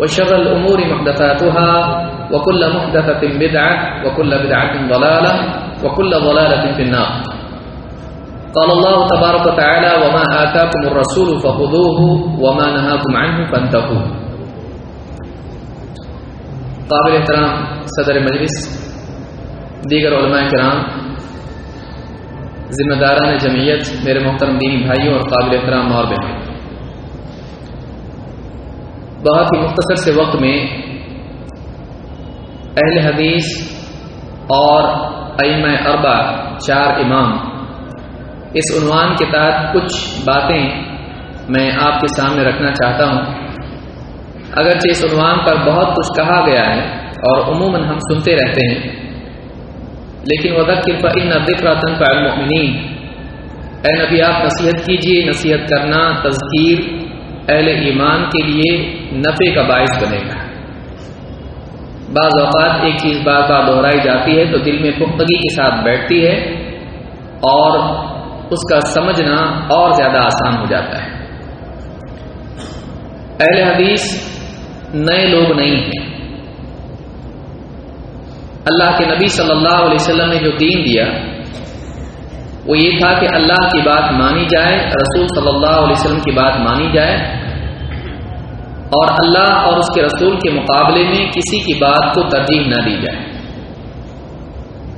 وشر الأمور محدثاتها وكل محدثة بدعة وكل بدعة ضلالة وكل ضلالة في النار. قال الله تبارك وتعالى وما آتاكم الرسول فخذوه وما نهاكم عنه فانتهوا. قابل احترام، صدر مجلس، دیگر علماء کرام، ذمہ داران جمعیت، میرے محترم دینی بھائیوں اور قابل احترام اور بہنوں بہت ہی مختصر سے وقت میں اہل حدیث اور ائمہ اربا چار امام۔ اس عنوان کے تحت کچھ باتیں میں آپ کے سامنے رکھنا چاہتا ہوں۔ اگرچہ اس عنوان پر بہت کچھ کہا گیا ہے اور عموماً ہم سنتے رہتے ہیں، لیکن وذکر فإن الذکر تنفع المؤمنین۔ اے نبی، آپ نصیحت کیجیے، نصیحت کرنا، تذکیر اہل ایمان کے لیے نفع کا باعث بنے گا۔ بعض اوقات ایک چیز بار بار دہرائی جاتی ہے تو دل میں پختگی کے ساتھ بیٹھتی ہے اور اس کا سمجھنا اور زیادہ آسان ہو جاتا ہے۔ اہل حدیث نئے لوگ نہیں ہیں۔ اللہ کے نبی صلی اللہ علیہ وسلم نے جو دین دیا وہ یہ تھا کہ اللہ کی بات مانی جائے، رسول صلی اللہ علیہ وسلم کی بات مانی جائے اور اللہ اور اس کے رسول کے مقابلے میں کسی کی بات کو ترجیح نہ دی جائے۔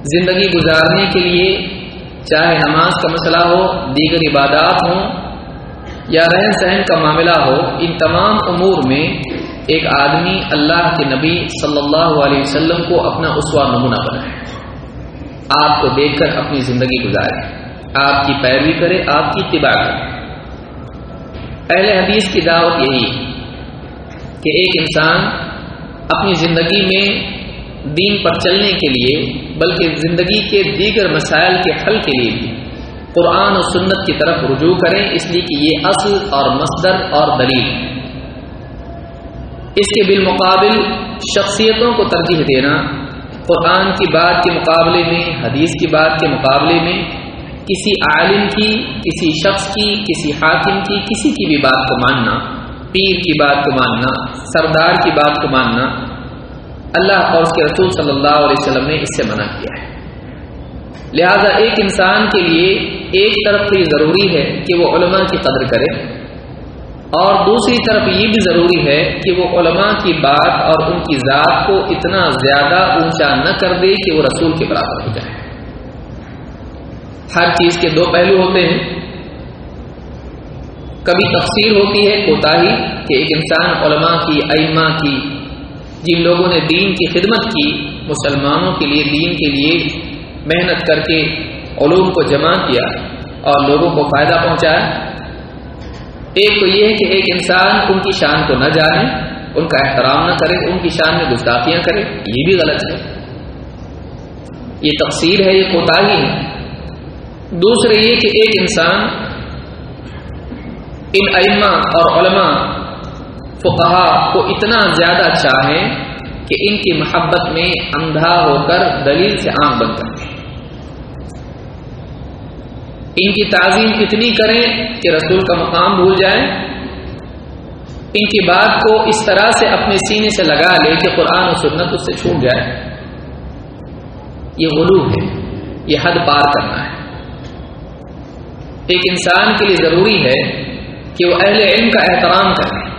زندگی گزارنے کے لیے چاہے نماز کا مسئلہ ہو، دیگر عبادات ہوں یا رہن سہن کا معاملہ ہو، ان تمام امور میں ایک آدمی اللہ کے نبی صلی اللہ علیہ وسلم کو اپنا اسوا نمونہ بنائے۔ آپ کو دیکھ کر اپنی زندگی گزارے۔ آپ کی پیروی کرے، آپ کی اتباع کرے۔ اہل حدیث کی دعوت یہی کہ ایک انسان اپنی زندگی میں دین پر چلنے کے لیے، بلکہ زندگی کے دیگر مسائل کے حل کے لیے بھی قرآن و سنت کی طرف رجوع کریں، اس لیے کہ یہ اصل اور مصدر اور دلیل۔ اس کے بالمقابل شخصیتوں کو ترجیح دینا، قرآن کی بات کے مقابلے میں، حدیث کی بات کے مقابلے میں کسی عالم کی، کسی شخص کی، کسی حاکم کی، کسی کی بھی بات کو ماننا، پیر کی بات کو ماننا، سردار کی بات کو ماننا، اللہ اور اس کے رسول صلی اللہ علیہ وسلم نے اس سے منع کیا ہے۔ لہذا ایک انسان کے لیے ایک طرف تو یہ ضروری ہے کہ وہ علماء کی قدر کرے، اور دوسری طرف یہ بھی ضروری ہے کہ وہ علماء کی بات اور ان کی ذات کو اتنا زیادہ اونچا نہ کر دے کہ وہ رسول کے برابر ہو جائے ہر چیز کے دو پہلو ہوتے ہیں۔ کبھی تفسیر ہوتی ہے کوتا ہی کہ ایک انسان علماء کی، ائمہ کی، جن لوگوں نے دین کی خدمت کی، مسلمانوں کے لیے، دین کے لیے محنت کر کے علوم کو جمع کیا اور لوگوں کو فائدہ پہنچایا۔ ایک تو یہ ہے کہ ایک انسان ان کی شان کو نہ جانے، ان کا احترام نہ کرے، ان کی شان میں گستاخیاں کرے، یہ بھی غلط ہے۔ یہ تقسیر ہے، یہ کوتا ہی ہے۔ دوسرے یہ کہ ایک انسان ان ائمہ اور علماء، فقہا کو اتنا زیادہ چاہے کہ ان کی محبت میں اندھا ہو کر دلیل سے آنکھ بند کر دیں ان کی تعظیم اتنی کریں کہ رسول کا مقام بھول جائیں ان کی بات کو اس طرح سے اپنے سینے سے لگا لے کہ قرآن و سنت اس سے چھوٹ جائے۔ یہ غلو ہے، یہ حد پار کرنا ہے۔ ایک انسان کے لیے ضروری ہے کہ وہ اہل علم کا احترام کرے،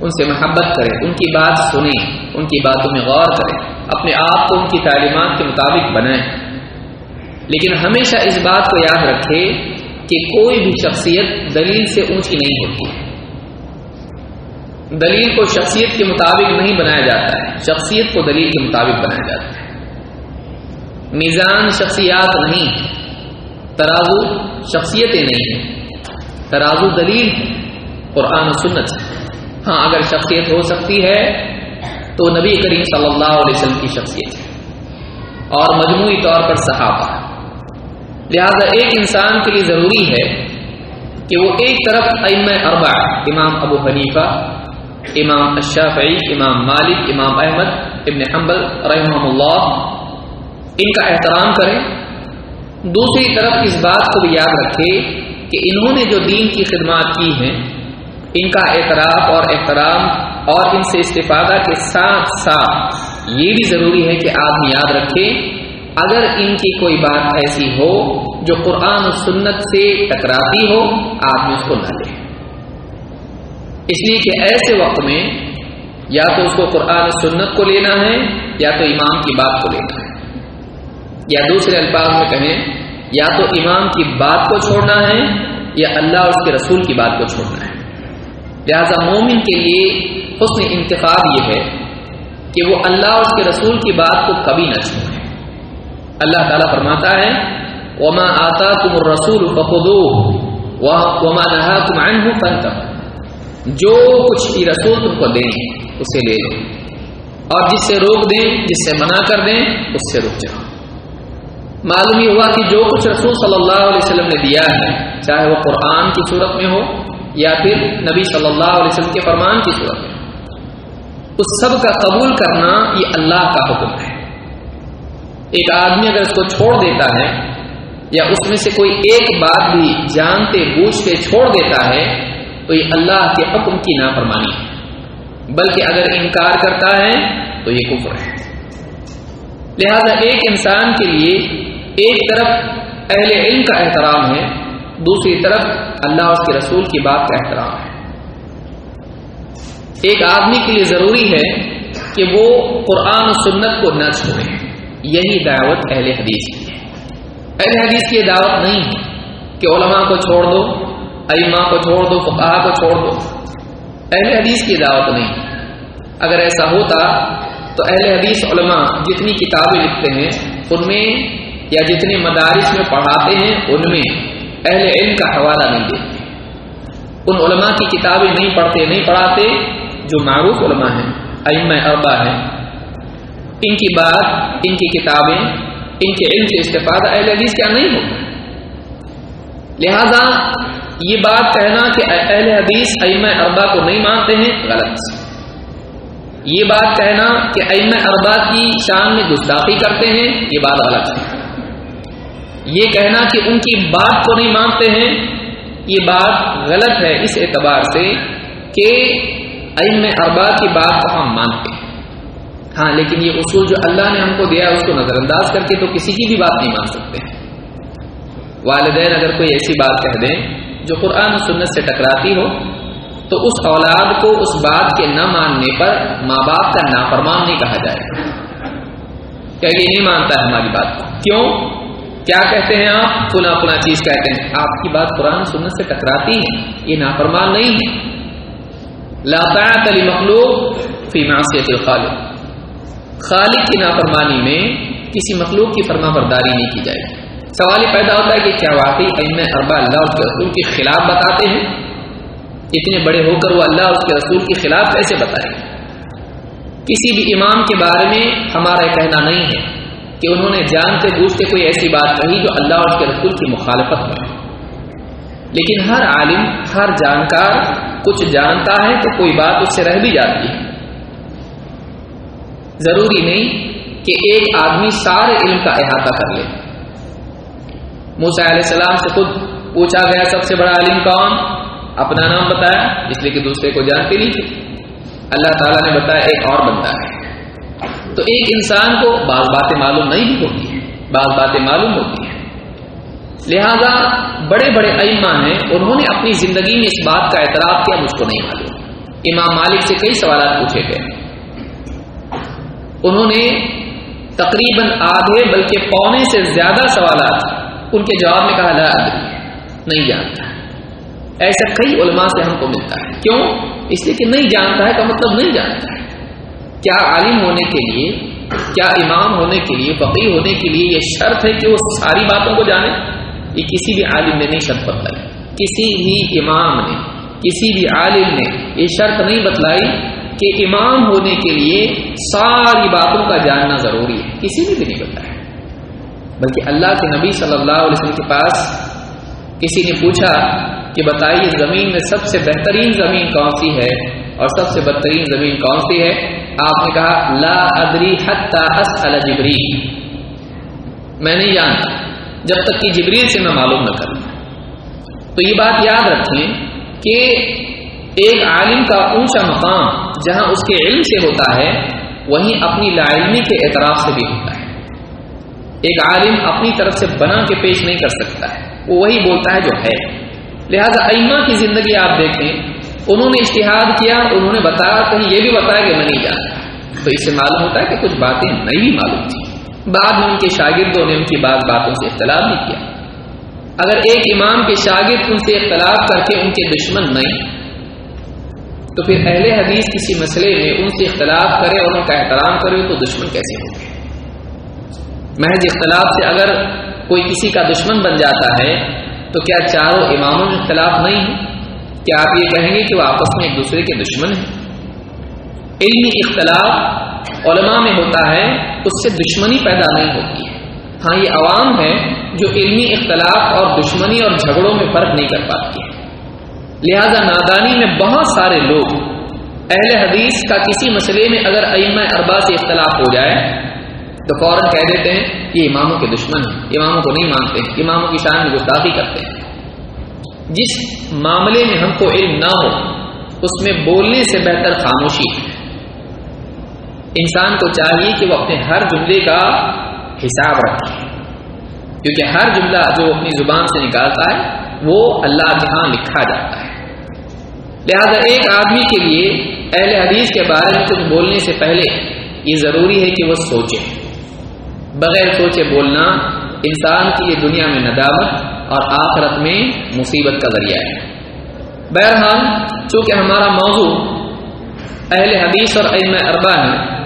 ان سے محبت کرے، ان کی بات سنیں ان کی باتوں میں غور کرے، اپنے آپ کو ان کی تعلیمات کے مطابق بنائیں لیکن ہمیشہ اس بات کو یاد رکھے کہ کوئی بھی شخصیت دلیل سے اونچی نہیں ہوتی۔ دلیل کو شخصیت کے مطابق نہیں بنایا جاتا ہے، شخصیت کو دلیل کے مطابق بنایا جاتا ہے۔ میزان شخصیات نہیں۔ ترازو شخصیتیں نہیں ہیں۔ ترازو دلیل قرآن و سنت ہاں اگر شخصیت ہو سکتی ہے تو نبی کریم صلی اللہ علیہ وسلم کی شخصیت ہے۔ اور مجموعی طور پر صحابہ۔ لہذا ایک انسان کے لیے ضروری ہے کہ وہ ایک طرف ام اربع امام ابو حنیفہ، امام الشافعی، امام مالک، امام احمد، ابن حنبل رحمہ اللہ، ان کا احترام کریں۔ دوسری طرف اس بات کو بھی یاد رکھے کہ انہوں نے جو دین کی خدمات کی ہیں، ان کا اعتراف اور احترام اور ان سے استفادہ کے ساتھ ساتھ یہ بھی ضروری ہے کہ آدمی یاد رکھے اگر ان کی کوئی بات ایسی ہو جو قرآن و سنت سے ٹکراتی ہو آدمی اس کو نہ لے اس لیے کہ ایسے وقت میں یا تو اس کو قرآن و سنت کو لینا ہے یا تو امام کی بات کو لینا ہے۔ یا دوسرے الفاظ میں کہیں، یا تو امام کی بات کو چھوڑنا ہے، یا اللہ اور اس کے رسول کی بات کو چھوڑنا ہے۔ لہذا مومن کے لیے حسن انتخاب یہ ہے کہ وہ اللہ اور اس کے رسول کی بات کو کبھی نہ چھوڑے۔ اللہ تعالیٰ فرماتا ہے، وما آتا تم رسول فخو وما نہا تم آئن ہوں جو کچھ بھی رسول تم کو دیں، اسے لے لو۔ اور جس سے روک دیں، جس سے منع کر دیں، اس سے رک جاؤ۔ معلوم یہ ہوا کہ جو کچھ رسول صلی اللہ علیہ وسلم نے دیا ہے، چاہے وہ قرآن کی صورت میں ہو یا پھر نبی صلی اللہ علیہ وسلم کے فرمان کی صورت میں۔ اس سب کا قبول کرنا یہ اللہ کا حکم ہے۔ ایک آدمی اگر اس کو چھوڑ دیتا ہے یا اس میں سے کوئی ایک بات بھی جانتے بوجھ کے چھوڑ دیتا ہے، تو یہ اللہ کے حکم کی نافرمانی ہے۔ بلکہ اگر انکار کرتا ہے تو یہ کفر ہے۔ لہذا ایک انسان کے لیے ایک طرف اہل علم کا احترام ہے، دوسری طرف اللہ اس کے رسول کی بات کا احترام ہے۔ ایک آدمی کے لیے ضروری ہے کہ وہ قرآن و سنت کو نہ چھوڑے۔ یہی دعوت اہل حدیث کی ہے۔ اہل حدیث کی دعوت نہیں ہے کہ علماء کو چھوڑ دو ایما کو چھوڑ دو فقہ کو چھوڑ دو۔ اہل حدیث کی دعوت نہیں ہے۔ اگر ایسا ہوتا تو اہل حدیث علماء جتنی کتابیں لکھتے ہیں، ان میں یا جتنے مدارس میں پڑھاتے ہیں، ان میں اہل علم کا حوالہ نہیں دیتے۔ ان علماء کی کتابیں نہیں پڑھتے، نہیں پڑھاتے، جو معروف علماء ہیں ام اربا ہیں۔ ان کی بات، ان کی کتابیں، ان کے علم سے استفادہ اہل حدیث کیا نہیں ہوتا۔ لہذا یہ بات کہنا کہ اہل حدیث ام اربا کو نہیں مانتے ہیں، غلط۔ یہ بات کہنا کہ ام اربا کی شان میں گستاخی کرتے ہیں، یہ بات غلط ہے۔ یہ کہنا کہ ان کی بات کو نہیں مانتے ہیں، یہ بات غلط ہے اس اعتبار سے کہ علم اربا کی بات کو ہم مانتے ہیں۔ ہاں لیکن یہ اصول جو اللہ نے ہم کو دیا، اس کو نظر انداز کر کے تو کسی کی بھی بات نہیں مان سکتے۔ والدین اگر کوئی ایسی بات کہہ دیں جو قرآن و سنت سے ٹکراتی ہو، تو اس اولاد کو اس بات کے نہ ماننے پر ماں باپ کا نافرمان نہیں کہا جائے گا۔ کہ یہ نہیں مانتا ہے ہماری بات کو؟ کیوں؟ کیا کہتے ہیں آپ؟ فلاں فلاں چیز کہتے ہیں۔ آپ کی بات قرآن سنت سے ٹکراتی ہے۔ یہ نافرمان نہیں ہے۔ لاطاعت علی مخلوق فی معصیت الخالق۔ خالق کی نافرمانی میں کسی مخلوق کی فرما برداری نہیں کی جائے گی۔ سوال یہ پیدا ہوتا ہے کہ کیا واقعی علم اربا اللہ اس کے رسول کے خلاف بتاتے ہیں؟ اتنے بڑے ہو کر وہ اللہ اس کے رسول کے خلاف کیسے بتائیں کسی بھی امام کے بارے میں ہمارا کہنا نہیں ہے۔ کہ انہوں نے جانتے بوجھتے کوئی ایسی بات کہی جو اللہ اور اس کے رسول کی مخالفت میں لیکن ہر عالم، ہر جانکار کچھ جانتا ہے تو کوئی بات اس سے رہ بھی جاتی ہے۔ ضروری نہیں کہ ایک آدمی سارے علم کا احاطہ کر لے۔ موسا علیہ السلام سے خود پوچھا گیا، سب سے بڑا عالم کون؟ اپنا نام بتایا، اس لیے کہ دوسرے کو جانتے نہیں تھے اللہ تعالیٰ نے بتایا، ایک اور بندہ ہے۔ تو ایک انسان کو بعض باتیں معلوم نہیں بھی ہوتی ہیں، بعض باتیں معلوم ہوتی ہیں۔ لہذا بڑے بڑے ایما ہیں، انہوں نے اپنی زندگی میں اس بات کا اعتراف کیا، مجھ کو نہیں معلوم۔ امام مالک سے کئی سوالات پوچھے گئے۔ انہوں نے تقریباً آدھے بلکہ پونے سے زیادہ سوالات ان کے جواب میں کہا، لا نہیں جانتا۔ ایسا کئی علماء سے ہم کو ملتا ہے۔ کیوں؟ اس لیے کہ نہیں جانتا ہے کا مطلب نہیں جانتا ہے۔ کیا عالم ہونے کے لیے، کیا امام ہونے کے لیے فقی ہونے کے لیے یہ شرط ہے کہ وہ ساری باتوں کو جانے؟ یہ کسی بھی عالم نے نہیں شرط بتلائی۔ کسی بھی امام نے، کسی بھی عالم نے یہ شرط نہیں بتلائی کہ امام ہونے کے لیے ساری باتوں کا جاننا ضروری ہے۔ کسی نے بھی نہیں بتایا بلکہ اللہ کے نبی صلی اللہ علیہ وسلم کے پاس کسی نے پوچھا کہ بتائیے زمین میں سب سے بہترین زمین کون سی ہے اور سب سے بدترین زمین کون سی ہے؟ آپ نے کہا، لا ادری اسال جبریل. میں نہیں جانتا. جب تک کہ جبریل سے میں معلوم نہ کروں. تو یہ بات یاد رکھیں کہ ایک عالم کا اونچا مقام جہاں اس کے علم سے ہوتا ہے، وہیں اپنی لا علمی کے اعتراف سے بھی ہوتا ہے. ایک عالم اپنی طرف سے بنا کے پیش نہیں کر سکتا ہے، وہ وہی بولتا ہے جو ہے. لہذا ایما کی زندگی آپ دیکھیں انہوں نے اشتہاد کیا، انہوں نے بتایا کہیں یہ بھی بتایا کہ میں نہیں جانتا تو اس سے معلوم ہوتا ہے کہ کچھ باتیں نہیں بھی معلوم تھیں۔ بعد میں ان کے شاگردوں نے ان کی بعض باتوں سے اختلاف نہیں کیا۔ اگر ایک امام کے شاگرد ان سے اختلاف کر کے ان کے دشمن نہیں، تو پھر اہل حدیث کسی مسئلے میں ان سے اختلاف کرے اور ان کا احترام کرے تو دشمن کیسے ہو محض اختلاف سے اگر کوئی کسی کا دشمن بن جاتا ہے، تو کیا چاروں اماموں میں اختلاف نہیں ہے؟ کیا آپ یہ کہیں گے کہ وہ آپس میں ایک دوسرے کے دشمن ہیں۔ علمی اختلاف علماء میں ہوتا ہے، اس سے دشمنی پیدا نہیں ہوتی ہے۔ ہاں یہ عوام ہے جو علمی اختلاف اور دشمنی اور جھگڑوں میں فرق نہیں کر پاتی ہے۔ لہذا نادانی میں بہت سارے لوگ اہل حدیث کا کسی مسئلے میں اگر ائمہ اربا سے اختلاف ہو جائے، تو فوراً کہہ دیتے ہیں کہ اماموں کے دشمن ہیں، اماموں کو نہیں مانتے، اماموں کی شان میں گستاخی کرتے ہیں۔ جس معاملے میں ہم کو علم نہ ہو، اس میں بولنے سے بہتر خاموشی ہے۔ انسان کو چاہیے کہ وہ اپنے ہر جملے کا حساب رکھے۔ کیونکہ ہر جملہ جو اپنی زبان سے نکالتا ہے، وہ اللہ کے ہاں لکھا جاتا ہے۔ لہذا ایک آدمی کے لیے اہل حدیث کے بارے میں کچھ بولنے سے پہلے یہ ضروری ہے کہ وہ سوچے۔ بغیر سوچے بولنا انسان کی یہ دنیا میں ندامت اور آخرت میں مصیبت کا ذریعہ ہے۔ بہرحال، چونکہ ہمارا موضوع اہل حدیث اور علم اربا ہے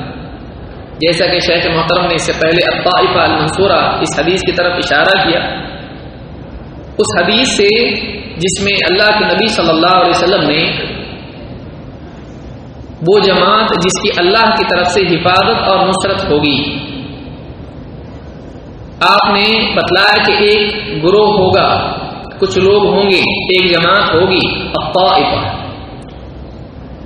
جیسا کہ شیخ محترم نے اس سے پہلے الطائفہ المنصورہ اس حدیث کی طرف اشارہ کیا، اس حدیث سے جس میں اللہ کے نبی صلی اللہ علیہ وسلم نے وہ جماعت جس کی اللہ کی طرف سے حفاظت اور نصرت ہوگی۔ آپ نے بتلایا کہ ایک گروہ ہوگا، کچھ لوگ ہوں گے، ایک جماعت ہوگی، الطائفہ،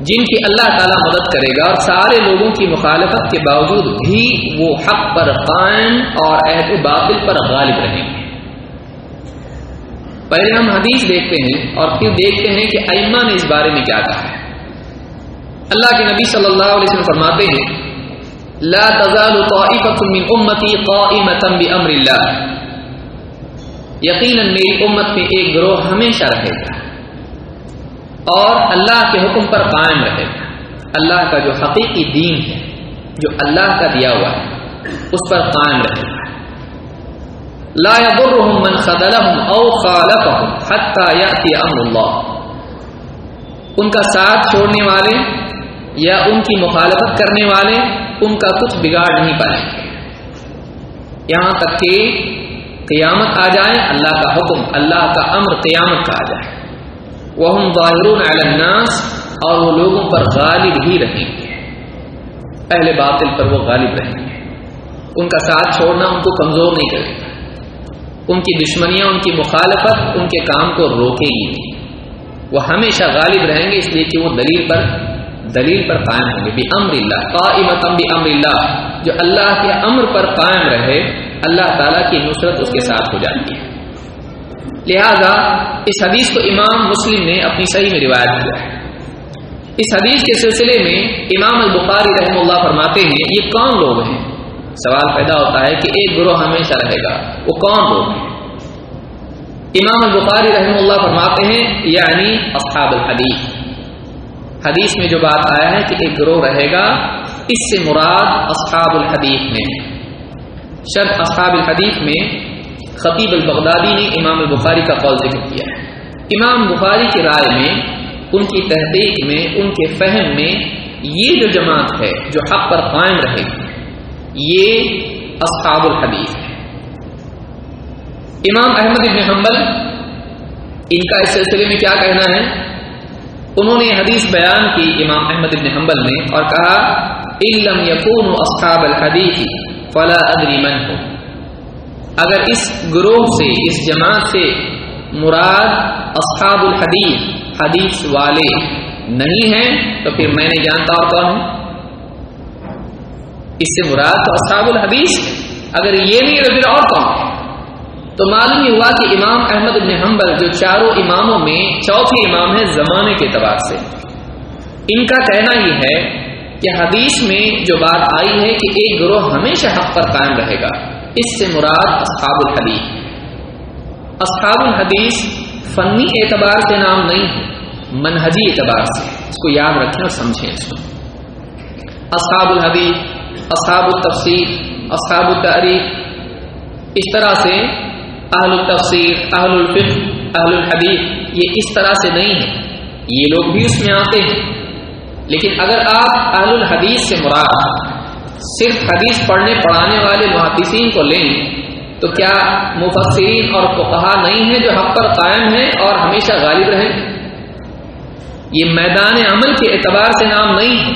جن کی اللہ تعالیٰ مدد کرے گا اور سارے لوگوں کی مخالفت کے باوجود بھی وہ حق پر قائم اور عہد باطل پر غالب رہیں گے۔ پہلے ہم حدیث دیکھتے ہیں اور پھر دیکھتے ہیں کہ ائمہ نے اس بارے میں کیا کہا ہے۔ اللہ کے نبی صلی اللہ علیہ وسلم فرماتے ہیں لا تزال طائفة من امتی قائمة بامر اللہ یقیناً میری امت میں ایک گروہ ہمیشہ رہے گا اور اللہ کے حکم پر قائم رہے گا. اللہ کا جو حقیقی دین ہے، جو اللہ کا دیا ہوا ہے، اس پر قائم رہے گا. لا يضرهم من خذلهم او خالفهم حتى ياتي امر الله ان کا ساتھ چھوڑنے والے یا ان کی مخالفت کرنے والے ان کا کچھ بگاڑ نہیں پائیں۔ گے یہاں تک کہ قیامت آ جائے، اللہ کا حکم، اللہ کا امر قیامت کا آ جائے۔ وہ ہم ظاہرون الناس، اور وہ لوگوں پر غالب ہی رہیں گے۔ پہلے باطل پر وہ غالب رہیں گے۔ ان کا ساتھ چھوڑنا ان کو کمزور نہیں کرے گا۔ ان کی دشمنیاں، ان کی مخالفت ان کے کام کو روکے گی۔ وہ ہمیشہ غالب رہیں گے، اس لیے کہ وہ دلیل پر دلیل پر قائم ہوں گے۔ بھی امر اللہ قائمت بھی امر اللہ۔ جو اللہ کے امر پر قائم رہے، اللہ تعالیٰ کی نصرت اس کے ساتھ ہو جاتی ہے۔ لہذا اس حدیث کو امام مسلم نے اپنی صحیح میں روایت کیا ہے۔ اس حدیث کے سلسلے میں امام البخاری رحم اللہ فرماتے ہیں، یہ کون لوگ ہیں؟ سوال پیدا ہوتا ہے کہ ایک گروہ ہمیشہ رہے گا، وہ کون لوگ ہیں؟ امام البخاری رحم اللہ فرماتے ہیں یعنی اصحاب الحدیث۔ حدیث میں جو بات آیا ہے کہ ایک گروہ رہے گا، اس سے مراد اصحاب الحدیث میں۔ شرط اصحاب الحدیث میں خطیب البغدادی نے امام البخاری کا قول ذکر کیا ہے۔ امام بخاری کی رائے میں، ان کی تحقیق میں، ان کے فہم میں یہ جو جماعت ہے، جو حق پر قائم رہے گی یہ اصحاب الحدیث ہے۔ امام احمد ابن حنبل، ان کا اس سلسلے میں کیا کہنا ہے؟ انہوں نے حدیث بیان کی امام احمد ابن حنبل نے اور کہا علم یقون اصحاب الحدیث فلا ادری من ہو اگر اس گروہ سے، اس جماعت سے مراد اصحاب الحدیث، حدیث والے نہیں ہیں، تو پھر میں نے جانتا اور کون ہوں۔ اس سے مراد تو اصحاب الحدیث۔ اگر یہ نہیں تو پھر اور کون؟ تو معلوم یہ ہوا کہ امام احمد بن حنبل جو چاروں اماموں میں چوتھے امام ہیں زمانے کے اعتبار سے۔ ان کا کہنا یہ ہے کہ حدیث میں جو بات آئی ہے کہ ایک گروہ ہمیشہ حق پر قائم رہے گا، اس سے مراد اصحاب الحدیث۔ اصحاب الحدیث فنی اعتبار سے نام نہیں ہے، منہجی اعتبار سے۔ اس کو یاد رکھیں اور سمجھیں اس کو۔ اصحاب الحدیث، اصحاب التفسیر اصحاب التعریف، اس طرح سے اہل التفسیر، اہل الفق اہل الحدیث، یہ اس طرح سے نہیں ہے۔ یہ لوگ بھی اس میں آتے ہیں۔ لیکن اگر آپ اہل الحدیث سے مراد صرف حدیث پڑھنے، پڑھانے والے محدثین کو لیں، تو کیا مفسرین اور فقہا نہیں ہیں جو حق پر قائم ہیں اور ہمیشہ غالب رہیں؟ یہ میدان عمل کے اعتبار سے نام نہیں ہے۔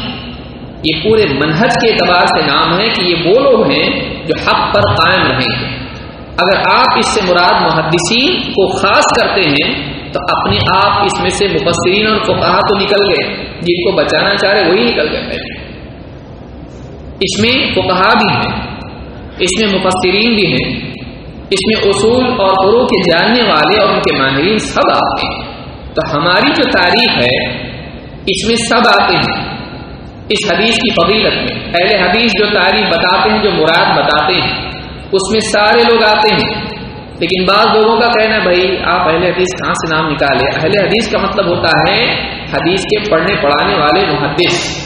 یہ پورے منہج کے اعتبار سے نام ہے کہ یہ وہ لوگ ہیں جو حق پر قائم رہیں گے۔ اگر آپ اس سے مراد محدثین کو خاص کرتے ہیں، تو اپنے آپ اس میں سے مفسرین اور فقہا تو نکل گئے۔ جن کو بچانا چاہ رہے، وہی نکل گئے۔ اس میں فقہا بھی ہیں، اس میں مفسرین بھی ہیں، اس میں اصول اور قرو کے جاننے والے اور ان کے ماہرین سب آتے ہیں۔ تو ہماری جو تاریخ ہے، اس میں سب آتے ہیں۔ اس حدیث کی فضیلت میں، اہل حدیث جو تاریخ بتاتے ہیں، جو مراد بتاتے ہیں۔ اس میں سارے لوگ آتے ہیں۔ لیکن بعض لوگوں کا کہنا ہے، بھائی، آپ اہل حدیث کہاں سے نام نکالے؟ اہل حدیث کا مطلب ہوتا ہے حدیث کے پڑھنے پڑھانے والے محدث۔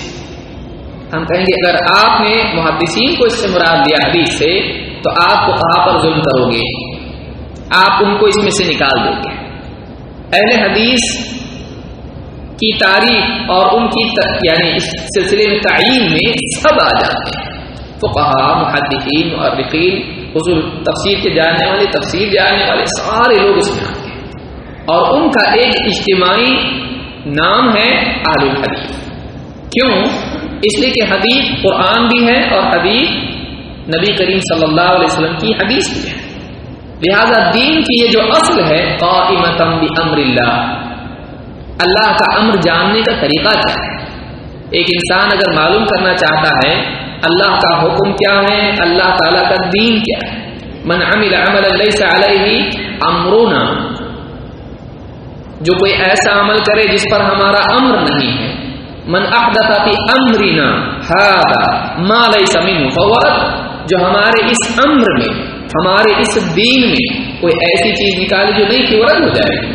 ہم کہیں گے، اگر آپ نے محدثین کو اس سے مراد لیا حدیث سے، تو آپ کو کہاں پر ظلم کرو گے؟ آپ ان کو اس میں سے نکال دو گے۔ اہل حدیث کی تاریخ اور ان کی یعنی اس سلسلے میں تعین میں سب آ جاتے ہیں۔ تو محدثین اور حضور تفسیر کے جاننے والے، تفسیر جاننے والے، سارے لوگ اس میں آتے ہیں۔ اور ان کا ایک اجتماعی نام ہے آل الحدیث۔ کیوں؟ اس لیے کہ حدیث قرآن بھی ہے اور حدیث نبی کریم صلی اللہ علیہ وسلم کی حدیث بھی ہے۔ لہذا دین کی یہ جو اصل ہے امر اللہ۔ اللہ کا امر جاننے کا طریقہ کیا ہے؟ ایک انسان اگر معلوم کرنا چاہتا ہے اللہ کا حکم کیا ہے؟ اللہ تعالی کا دین کیا ہے؟ من عمل عمل علیہ امرونا جو کوئی ایسا عمل کرے جس پر ہمارا امر نہیں ہے۔ من احدث فی امرنا هذا ما ليس منه فورد جو ہمارے اس امر میں، ہمارے اس دین میں کوئی ایسی چیز نکالے جو نہیں کہ ورد ہو جائے گی۔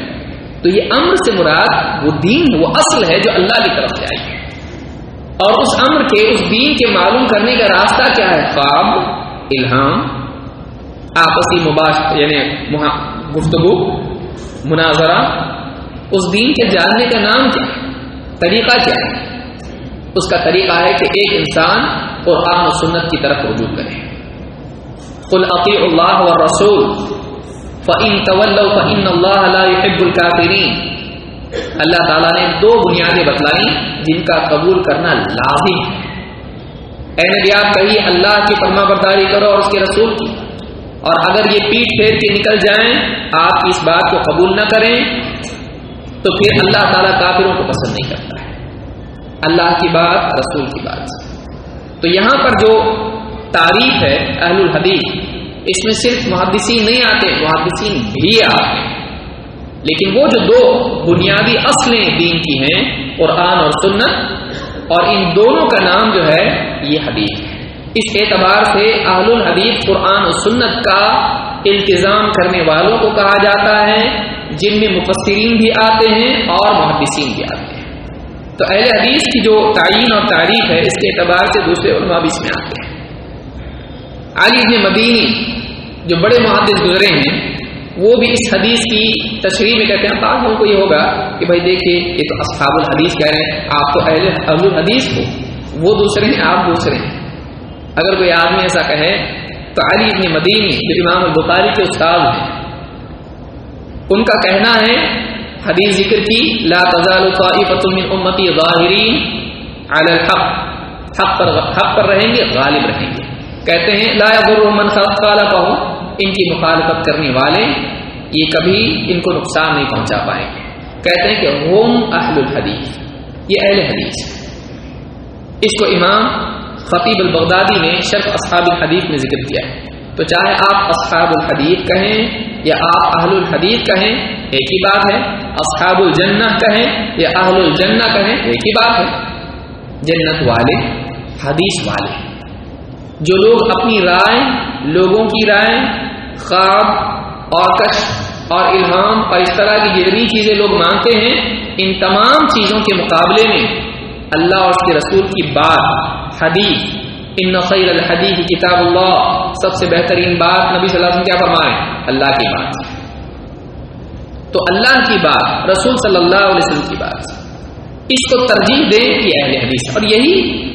تو یہ امر سے مراد وہ دین، وہ اصل ہے جو اللہ کی طرف سے آئی ہے۔ اور اس امر کے اس دین کے معلوم کرنے کا راستہ کیا ہے؟ خواب، الہام، آپسی مباش یعنی گفتگو، مناظرہ۔ اس دین کے جاننے کا نام کیا ہے؟ طریقہ کیا ہے؟ اس کا طریقہ ہے کہ ایک انسان قرآن و سنت کی طرف رجوع کرے۔ قل عقی اللہ و رسول فعین طول فعین اللہ يحب الكافرین اللہ تعالیٰ نے دو بنیادیں بتلائی جن کا قبول کرنا لازم ہے۔ اے نبی، آپ کہیے، اللہ کی فرما برداری کرو اور اس کے رسول کی۔ اور اگر یہ پیٹ پھیر کے نکل جائیں، آپ اس بات کو قبول نہ کریں، تو پھر اللہ تعالیٰ کافروں کو پسند نہیں کرتا ہے۔ اللہ کی بات، رسول کی بات۔ تو یہاں پر جو تعریف ہے اہل الحدیث، اس میں صرف محدثین نہیں آتے، محدثین بھی آتے۔ لیکن وہ جو دو بنیادی اصلیں دین کی ہیں، قرآن اور سنت، اور ان دونوں کا نام جو ہے، یہ حدیث ہے۔ اس اعتبار سے اہل الحدیث قرآن و سنت کا التظام کرنے والوں کو کہا جاتا ہے، جن میں مفسرین بھی آتے ہیں اور محدثین بھی آتے ہیں۔ تو اہل حدیث کی جو تعین اور تعریف ہے، اس کے اعتبار سے دوسرے علماء بھی اس میں آتے ہیں۔ علی ابن مدینی جو بڑے محدث گزرے ہیں وہ بھی اس حدیث کی تشریح میں کہتے ہیں بعض کو یہ ہوگا کہ بھائی دیکھیے، یہ تو اصحاب الحدیث کہہ رہے ہیں، آپ تو اہل اہل الحدیث ہو۔ وہ دوسرے ہیں، آپ دوسرے ہیں۔ اگر کوئی آدمی ایسا کہے، تو علی ابن مدینی جو امام البخاری کے استاد ہیں، ان کا کہنا ہے، حدیث ذکر کی، لا تزال طائفة من امتی ظاہرین علی الحق۔ حق پر حق پر رہیں گے، غالب رہیں گے۔ کہتے ہیں، لا يضر من خالفه ان کی مخالفت کرنے والے یہ کبھی ان کو نقصان نہیں پہنچا پائیں گے۔ کہتے ہیں کہ ہوم اہل الحدیث، یہ اہل حدیث اس کو امام خطیب البغدادی نے شرف اصحاب الحدیث میں ذکر کیا ہے۔ تو چاہے آپ اصحاب الحدیث کہیں یا آپ اہل الحدیث کہیں، ایک ہی بات ہے۔ اصحاب الجنہ کہیں یا اہل الجنہ کہیں، ایک ہی بات ہے۔ جنت والے، حدیث والے۔ جو لوگ اپنی رائے، لوگوں کی رائے، خواب اور کش اور الہام اور اس طرح کی جتنی چیزیں لوگ مانگتے ہیں، ان تمام چیزوں کے مقابلے میں اللہ اور اس کے رسول کی بات، حدیث، ان خیر الحدیث کتاب اللہ، سب سے بہترین بات نبی صلی اللہ علیہ وسلم کیا فرمائے؟ اللہ کی بات۔ تو اللہ کی بات، رسول صلی اللہ علیہ وسلم کی بات۔ اس کو ترجیح دیں یہ اہل حدیث۔ اور یہی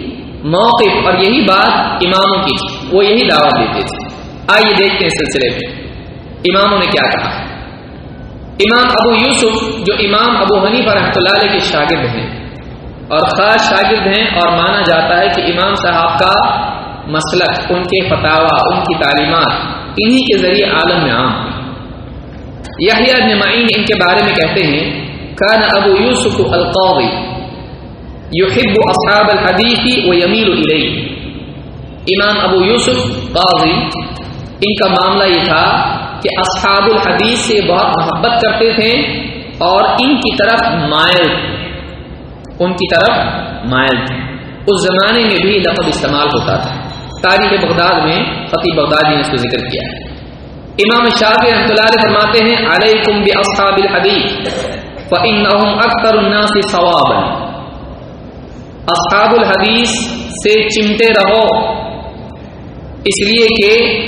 موقف اور یہی بات اماموں کی تھی، وہ یہی دعوت دیتے تھے۔ آئیے دیکھتے ہیں سلسلے میں اماموں نے کیا کہا۔ امام ابو یوسف، جو امام ابو حنیفہ رحمۃ اللہ علیہ کے شاگرد ہیں، اور خاص شاگرد ہیں، اور مانا جاتا ہے کہ امام صاحب کا مسلک، ان کے فتوا ان کی تعلیمات انہی کے ذریعے عالم میں عام ہوئی نمائن ان کے بارے میں کہتے ہیں، کان ابو یوسف القوی یحب اصحاب الحدیث و یمیل الیہ امام ابو یوسف قاضی ان کا معاملہ یہ تھا کہ اصحاب الحدیث سے بہت محبت کرتے تھے اور ان کی طرف مائل ان کی طرف مائل تھے۔ اس زمانے میں بھی لفظ استعمال ہوتا تھا۔ تاریخ بغداد میں فتح بغدادی نے اس کو ذکر کیا۔ ہے امام شاہ رحمۃ اللہ علیہ فرماتے ہیں، علیکم باصحاب الحدیث فانهم اکثر الناس ثوابا۔ اصحاب الحدیث سے چمٹے رہو۔ اس لیے کہ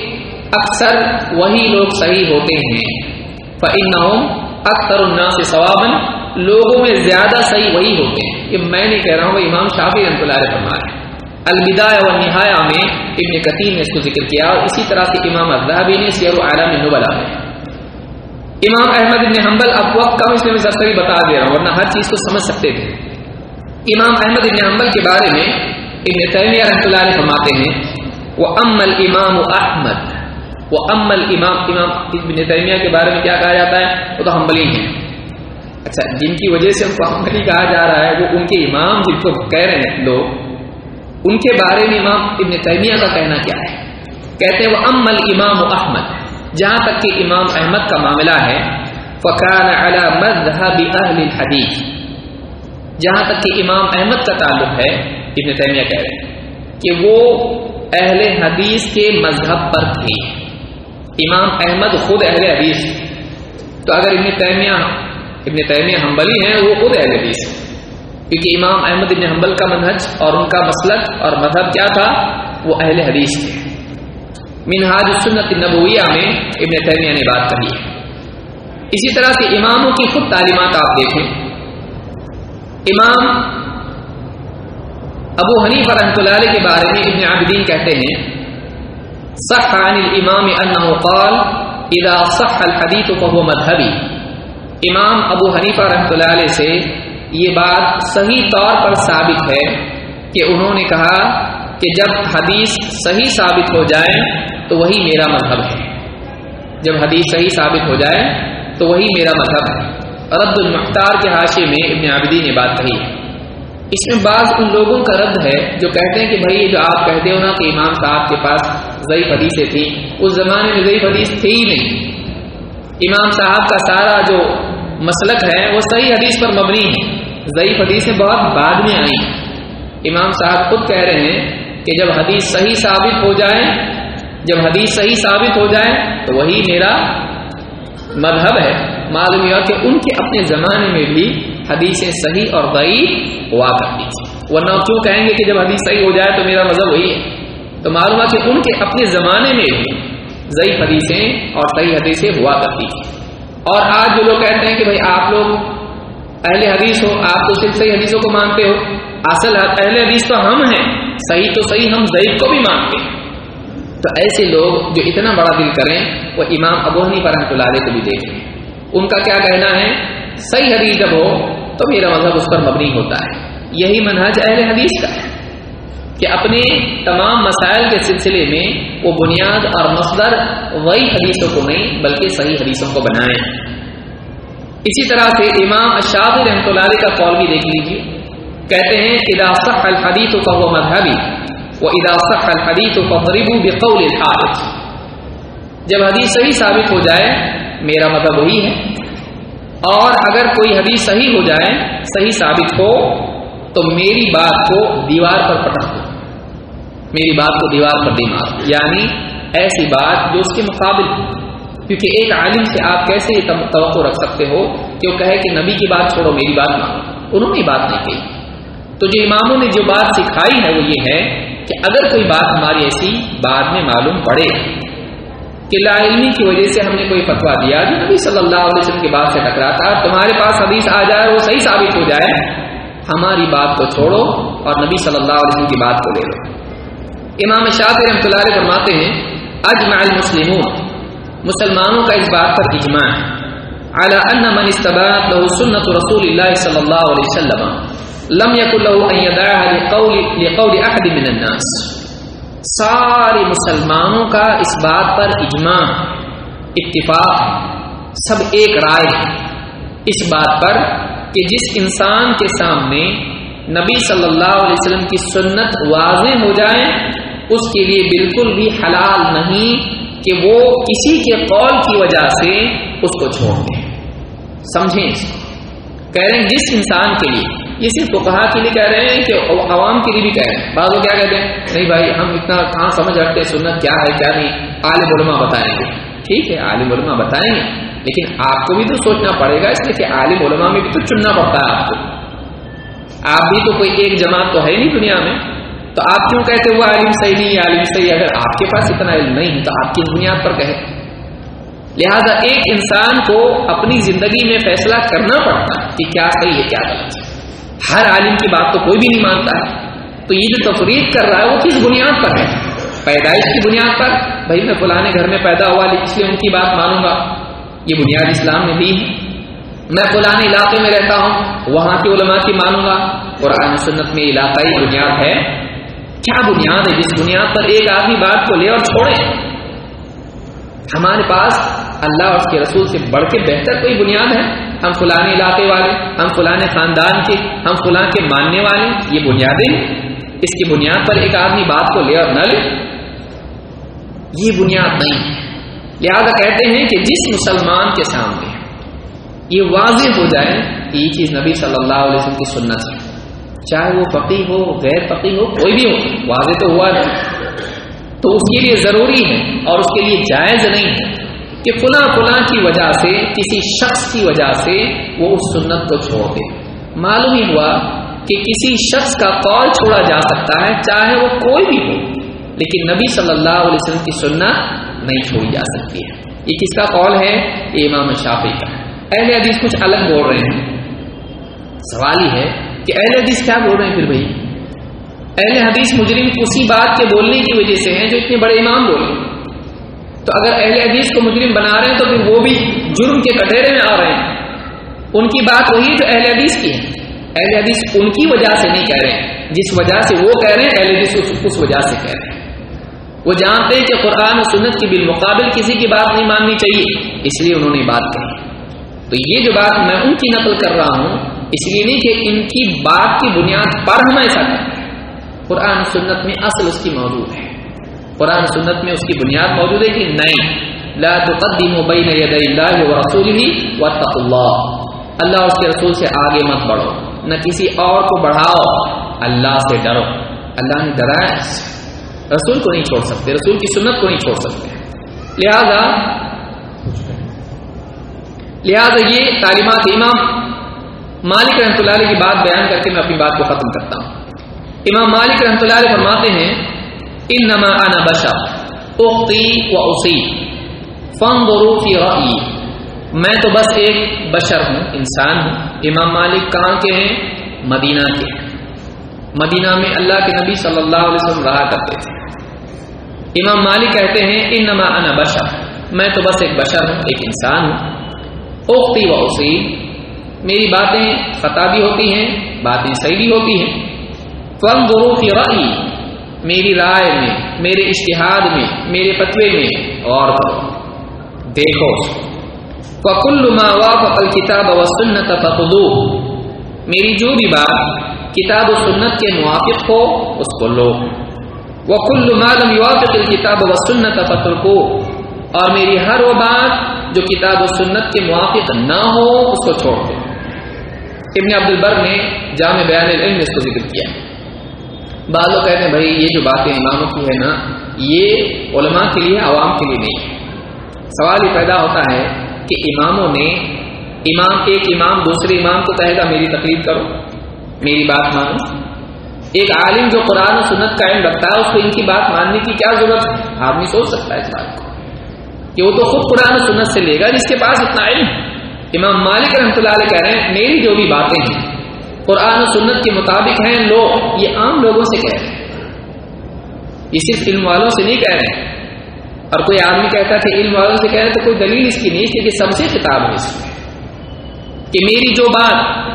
اکثر وہی لوگ صحیح ہوتے ہیں۔ فانهم اکثر الناس ثوابا۔ لوگوں میں زیادہ صحیح وہی ہوتے ہیں۔ یہ میں نہیں کہہ رہا ہوں امام شافی رحمۃ اللہ علیہ فرما ہے الوداع و نہایا میں ابن قطیم نے اس کو ذکر کیا اور اسی طرح سے امام اذہبی نے سیر و عالم نبلا میں۔ امام احمد ابن حنبل اب وقت کم اس میں سرسری بتا دے رہا ہوں، ورنہ ہر چیز کو سمجھ سکتے تھے۔ امام احمد ابن حنبل کے بارے میں ابن تیمیہ رحمۃ اللہ علیہ فرماتے ہیں وہ ام الامام احمد وہ ام الامام امام ابن تیمیہ کے بارے میں کیا کہا جاتا ہے؟ وہ تو حنبلی ہیں۔ اچھا جن کی وجہ سے ان کو حنبلی کہا جا رہا ہے، وہ ان کے امام جن کو کہہ رہے ہیں لوگ، ان کے بارے میں امام ابن تیمیہ کا کہنا کیا ہے؟ کہتے ہیں وہ ام الامام احمد جہاں تک کہ امام احمد کا معاملہ ہے فقان علی مذہب اہل الحدیث جہاں تک کہ امام احمد کا تعلق ہے، ابن تیمیہ کہہ رہے ہیں کہ وہ اہل حدیث کے مذہب پر تھے۔ امام احمد خود اہل حدیث تو اگر ابن تیمیہ ابن تیمیہ حنبلی ہیں، وہ خود اہل حدیث کیونکہ امام احمد ابن حنبل کا منہج اور ان کا مسلک اور مذہب کیا تھا؟ وہ اہل حدیث تھے۔ منہاج سنت نبویہ میں ابن تیمیہ نے بات کہی ہے۔ اسی طرح سے اماموں کی خود تعلیمات آپ دیکھیں۔ امام ابو حنیف رحمۃ اللہ علیہ کے بارے میں ابن عابدین کہتے ہیں، صح عن الامام انه قال، اذا صح الحديث فهو مذهبي امام ابو حنیفہ رحمۃ اللہ علیہ سے یہ بات صحیح طور پر ثابت ہے کہ انہوں نے کہا کہ جب حدیث صحیح ثابت ہو جائے تو وہی میرا مذہب ہے۔ جب حدیث صحیح ثابت ہو جائے تو وہی میرا مذہب ہے۔ رد المختار کے حاشے میں ابن عابدی نے بات کہی۔ ہے اس میں بعض ان لوگوں کا رد ہے جو کہتے ہیں کہ بھائی جو آپ کہتے ہو نا کہ امام صاحب کے پاس ضعیف حدیثیں تھیں، اس زمانے میں ضعیف حدیث تھی ہی نہیں۔ امام صاحب کا سارا جو مسلک ہے، وہ صحیح حدیث پر مبنی ہے۔ ضعیف حدیثیں بہت بعد میں آئی امام صاحب خود کہہ رہے ہیں کہ جب حدیث صحیح ثابت ہو جائے، جب حدیث صحیح ثابت ہو جائے، تو وہی میرا مذہب ہے۔ معلوم ہوا کہ ان کے اپنے زمانے میں بھی حدیثیں صحیح اور ضعیف ہوا کرتی تھی ورنہ کیوں کہیں گے کہ جب حدیث صحیح ہو جائے تو میرا مذہب وہی ہے؟ تو معلوم ہوا کہ ان کے اپنے زمانے میں بھی ضعیف حدیثیں اور صحیح حدیثیں ہوا کرتی تھی اور آج جو لوگ کہتے ہیں کہ بھائی آپ لوگ اہل حدیث ہو، آپ تو صرف صحیح حدیثوں کو مانتے ہو۔ اصل اہل حدیث تو ہم ہیں، صحیح تو صحیح، ہم ضعیف کو بھی مانتے ہیں۔ تو ایسے لوگ جو اتنا بڑا دل کریں، وہ امام ابو ہنی پر رحمۃ اللہ علیہ کو بھی دیکھیں۔ ان کا کیا کہنا ہے؟ صحیح حدیث جب ہو تو میرا مذہب اس پر مبنی ہوتا ہے۔ یہی منہج اہل حدیث کا ہے کہ اپنے تمام مسائل کے سلسلے میں وہ بنیاد اور مصدر وہی حدیثوں کو نہیں، بلکہ صحیح حدیثوں کو بنائیں۔ اسی طرح سے امام اشاف رحمۃ اللہ علیہ کا قول بھی دیکھ لیجیے کہتے ہیں ادا صح الحدیث و وہ مذہبی وہ ادا صح الحدیث و فریبو بقول الحادث جب حدیث صحیح ثابت ہو جائے میرا مطلب وہی ہے۔ اور اگر کوئی حدیث صحیح ہو جائے، صحیح ثابت ہو، تو میری بات کو دیوار پر پٹک دو۔ میری بات کو دیوار پر دیمار یعنی ایسی بات جو اس کے مقابل کیونکہ ایک عالم سے آپ کیسے یہ توقع رکھ سکتے ہو کہ وہ کہے کہ نبی کی بات چھوڑو، میری بات مانو۔ انہوں نے بات نہیں کہی۔ تو جو اماموں نے جو بات سکھائی ہے وہ یہ ہے کہ اگر کوئی بات ہماری ایسی بعد میں معلوم پڑے کہ لا علمی کی وجہ سے ہم نے کوئی فتوا دیا جو نبی صلی اللہ علیہ وسلم کی بات سے ٹکراتا تمہارے پاس حدیث آ جائے، وہ صحیح ثابت ہو جائے۔ ہماری بات کو چھوڑو اور نبی صلی اللہ علیہ وسلم کی بات کو لے لو۔ امام شاطر رحمۃ اللہ علیہ فرماتے ہیں، اجمع المسلمون۔ مسلمانوں کا اس بات پر اجماع ہے۔ على ان من استبانت له سنت رسول الله صلی اللہ علیہ وسلم، لم يكن له ان يدعها لقول لقول احد من الناس۔ سارے مسلمانوں کا اس بات پر اجماع، اتفاق سب ایک رائے اس بات پر کہ جس انسان کے سامنے نبی صلی اللہ علیہ وسلم کی سنت واضح ہو جائے، اس کے لیے بالکل بھی حلال نہیں کہ وہ کسی کے قول کی وجہ سے اس کو چھوڑ دیں سمجھیں اس کو۔ کہہ رہے ہیں جس انسان کے لیے یہ صرف وہ کے لیے کہہ رہے ہیں کہ عوام کے لیے بھی کہہ رہے ہیں۔ بعض وہ کیا کہتے ہیں؟ نہیں بھائی، ہم اتنا کہاں سمجھ رکھتے ہیں سنت کیا ہے، کیا نہیں؟ عالم علماء بتائیں گے۔ ٹھیک ہے، عالم علماء بتائیں گے۔ لیکن آپ کو بھی تو سوچنا پڑے گا اس لیے کہ عالم علماء میں بھی تو چننا پڑتا ہے آپ کو۔ آپ بھی تو کوئی ایک جماعت تو ہے نہیں دنیا میں۔ تو آپ کیوں کہتے وہ عالم صحیح نہیں عالم صحیح؟ اگر آپ کے پاس اتنا علم نہیں تو آپ کی بنیاد پر کہے۔ لہذا ایک انسان کو اپنی زندگی میں فیصلہ کرنا پڑتا کہ کیا صحیح ہے، کیا غلط۔ ہے ہر عالم کی بات تو کوئی بھی نہیں مانتا ہے۔ تو یہ جو تفریح کر رہا ہے وہ کس بنیاد پر ہے؟ پیدائش کی بنیاد پر؟ بھائی میں فلانے گھر میں پیدا ہوا اس لیے ان کی بات مانوں گا۔ یہ بنیاد اسلام میں دی ہے۔ میں فلانے علاقے میں رہتا ہوں، وہاں کی علماء کی مانوں گا۔ قرآن سنت میں علاقائی بنیاد ہے۔ کیا بنیاد ہے جس بنیاد پر ایک آدمی بات کو لے اور چھوڑے؟ ہمارے پاس اللہ اور اس کے رسول سے بڑھ کے بہتر کوئی بنیاد ہے؟ ہم فلانے علاقے والے، ہم فلانے خاندان کے، ہم فلاں کے ماننے والے، یہ بنیادیں؟ اس کی بنیاد پر ایک آدمی بات کو لے اور نہ لے۔ یہ بنیاد نہیں ہے۔ لہذا کہتے ہیں کہ جس مسلمان کے سامنے یہ واضح ہو جائے کہ یہ چیز نبی صلی اللہ علیہ وسلم کی سنت ہے۔ چاہے وہ فقی ہو، غیر فقی ہو، کوئی بھی ہو، واضح تو ہوا نہیں۔ تو اس کے لیے ضروری ہے اور اس کے لیے جائز نہیں ہے کہ فلاں فلاں کی وجہ سے، کسی شخص کی وجہ سے وہ اس سنت کو چھوڑ دے۔ معلوم ہی ہوا کہ کسی شخص کا قول چھوڑا جا سکتا ہے، چاہے وہ کوئی بھی ہو، لیکن نبی صلی اللہ علیہ وسلم کی سنت نہیں چھوڑی جا سکتی ہے۔ یہ کس کا قول ہے؟ یہ امام شافی کا۔ اہل حدیث کچھ الگ بول رہے ہیں۔ سوال ہی ہے کہ اہل حدیث کیا بول رہے ہیں پھر بھائی؟ اہل حدیث مجرم اسی بات کے بولنے کی وجہ سے ہیں جو اتنے بڑے امام بولے تو اگر اہل حدیث کو مجرم بنا رہے ہیں تو پھر وہ بھی جرم کے کٹہرے میں آ رہے ہیں۔ ان کی بات وہی جو اہل حدیث کی ہے۔ اہل حدیث ان کی وجہ سے نہیں کہہ رہے ہیں۔ جس وجہ سے وہ کہہ رہے ہیں، اہل حدیث اس وجہ سے کہہ رہے ہیں۔ وہ جانتے ہیں کہ قرآن و سنت کی بالمقابل کسی کی بات نہیں ماننی چاہیے، اس لیے انہوں نے بات کہی۔ تو یہ جو بات میں ان کی نقل کر رہا ہوں، اس لیے نہیں کہ ان کی بات کی بنیاد پر ہم ایسا کرتے ہیں قرآن سنت میں اصل اس کی موجود ہے۔ قرآن سنت میں اس کی بنیاد موجود ہے کہ نہیں۔ لا تقدموا بین ید اللہ رسول ہی اللہ۔ اللہ اس کے رسول سے آگے مت بڑھو۔ نہ کسی اور کو بڑھاؤ۔ اللہ سے ڈرو۔ اللہ نے ڈرایا رسول کو نہیں چھوڑ سکتے۔ رسول کی سنت کو نہیں چھوڑ سکتے۔ لہذا لہذا یہ تعلیمات امام مالک رحمۃ اللہ علیہ کی بات بیان کر کے میں اپنی بات کو ختم کرتا ہوں۔ امام مالک رحمۃ اللہ علیہ فرماتے ہیں ان نما انا بشا اختی و اسی فن کی رئی میں تو بس ایک بشر ہوں، انسان ہوں۔ امام مالک کہاں کے ہیں؟ مدینہ کے۔ مدینہ میں اللہ کے نبی صلی اللہ علیہ وسلم رہا کرتے تھے۔ امام مالک کہتے ہیں ان نما بشر۔ میں تو بس ایک بشر ہوں، ایک انسان ہوں۔ اوقتی و اسی میری باتیں خطا بھی ہوتی ہیں، باتیں صحیح بھی ہوتی ہیں۔ فن گرو کی میری رائے میں، میرے اشتہاد میں، میرے فتوے میں اور دیکھو۔ فکل ما وافق الکتاب و سنت فخذو میری جو بھی بات کتاب و سنت کے موافق ہو، اس کو لو۔ وکل ما لم يوافق الکتاب و سنت فترکو اور میری ہر وہ بات جو کتاب و سنت کے موافق نہ ہو، اس کو چھوڑ دو۔ ابن عبد البر نے جامع بیان العلم اس کو ذکر کیا۔ بعض لوگ کہتے ہیں بھائی یہ جو باتیں اماموں کی ہے نا، یہ علماء کے لیے عوام کے لیے نہیں۔ ہے سوال یہ پیدا ہوتا ہے کہ اماموں نے امام، ایک امام دوسرے امام کو کہے گا، میری تقلید کرو، میری بات مانو۔ ایک عالم جو قرآن و سنت کا علم رکھتا ہے، اس کو ان کی بات ماننے کی کیا ضرورت ہے؟ آدمی سوچ سکتا ہے اس بات کو۔ کہ وہ تو خود قرآن و سنت سے لے گا، جس کے پاس اتنا علم۔ امام مالک رحمۃ اللہ علیہ کہہ رہے ہیں، میری جو بھی باتیں ہیں قرآن و سنت کے مطابق ہیں، لوگ یہ عام لوگوں سے کہہ رہے ہیں۔ یہ صرف علم والوں سے نہیں کہہ رہے اور کوئی آدمی کہتا کہ علم والوں سے کہہ رہے تو کوئی دلیل اس کی نہیں کیونکہ سب سے کتاب ہے اس میں۔ کہ میری جو بات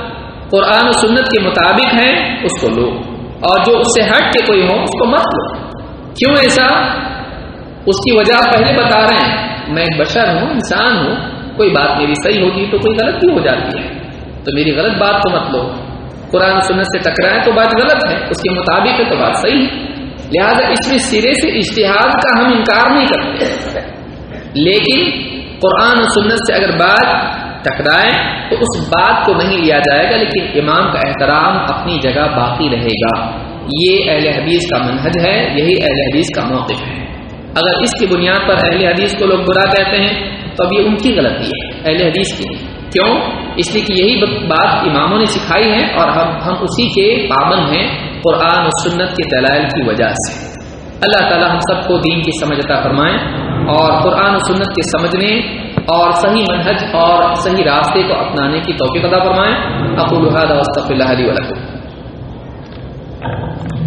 قرآن و سنت کے مطابق ہے، اس کو لو۔ اور جو اس سے ہٹ کے کوئی ہو، اس کو مت لو۔ کیوں ایسا؟ اس کی وجہ پہلے بتا رہے ہیں۔ میں ایک بشر ہوں، انسان ہوں، کوئی بات میری صحیح ہوگی تو کوئی غلط بھی ہو جاتی ہے۔ تو میری غلط بات کو مت لو۔ قرآن سنت سے ٹکرائیں تو بات غلط ہے۔ اس کے مطابق ہے تو بات صحیح ہے۔ لہذا اس میں سرے سے اشتہاد کا ہم انکار نہیں کرتے۔ لیکن قرآن و سنت سے اگر بات ٹکرائے تو اس بات کو نہیں لیا جائے گا، لیکن امام کا احترام اپنی جگہ باقی رہے گا۔ یہ اہل حدیث کا منہج ہے، یہی اہل حدیث کا موقف ہے۔ اگر اس کی بنیاد پر اہل حدیث کو لوگ برا کہتے ہیں، تو اب یہ ان کی غلطی ہے، اہل حدیث کی۔ کیوں؟ اس لیے کہ یہی بات اماموں نے سکھائی ہے اور ہم ہم اسی کے پابند ہیں قرآن و سنت کے دلائل کی وجہ سے۔ اللہ تعالی ہم سب کو دین کی سمجھتا فرمائیں اور قرآن و سنت کے سمجھنے اور صحیح منہج اور صحیح راستے کو اپنانے کی توفیق ادا فرمائیں اقول اللہ علیہ الله لي